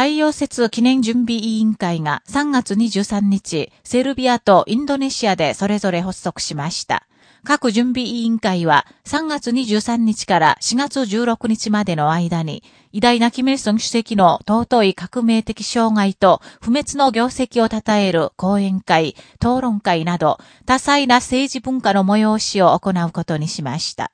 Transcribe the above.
太陽節記念準備委員会が3月23日、セルビアとインドネシアでそれぞれ発足しました。各準備委員会は3月23日から4月16日までの間に、偉大なキム・イルソン主席の尊い革命的障害と不滅の業績を称える講演会、討論会など、多彩な政治文化の催しを行うことにしました。